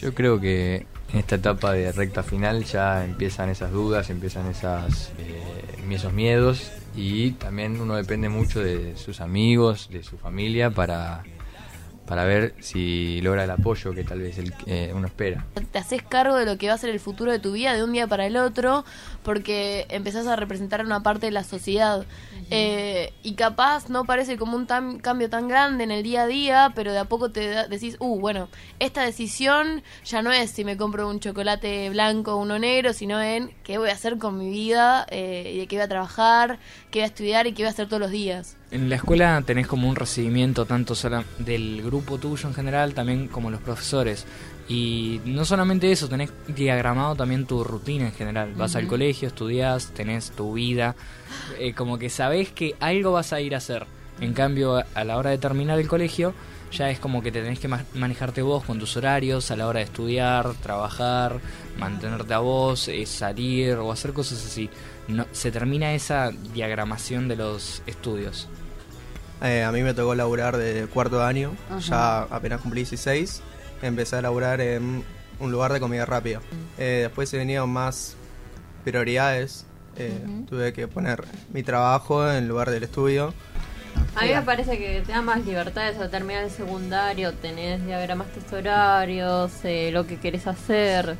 Yo creo que en esta etapa de recta final ya empiezan esas dudas, empiezan esas, eh, esos miedos y también uno depende mucho de sus amigos, de su familia para, para ver si logra el apoyo que tal vez el, eh, uno espera. Te haces cargo de lo que va a ser el futuro de tu vida de un día para el otro porque empezás a representar una parte de la sociedad. Eh, y capaz no parece como un cambio tan grande en el día a día, pero de a poco te decís, uh, bueno, esta decisión ya no es si me compro un chocolate blanco o uno negro, sino en qué voy a hacer con mi vida, eh, y de qué voy a trabajar, qué voy a estudiar y qué voy a hacer todos los días. En la escuela tenés como un recibimiento tanto del grupo tuyo en general, también como los profesores. Y no solamente eso, tenés diagramado también tu rutina en general. Vas al colegio, estudias, tenés tu vida, eh, como que sabés que algo vas a ir a hacer. En cambio, a la hora de terminar el colegio, ya es como que te tenés que manejarte vos con tus horarios a la hora de estudiar, trabajar, mantenerte a vos, eh, salir o hacer cosas así. No, se termina esa diagramación de los estudios. Eh, a mí me tocó laburar de cuarto año, ya apenas cumplí 16 empecé a laburar en un lugar de comida rápida. Eh, después se venían más prioridades. Eh, tuve que poner mi trabajo en lugar del estudio. A mí me parece que te da más libertades al terminar el secundario, tenés diagramas tus horarios, eh, lo que querés hacer.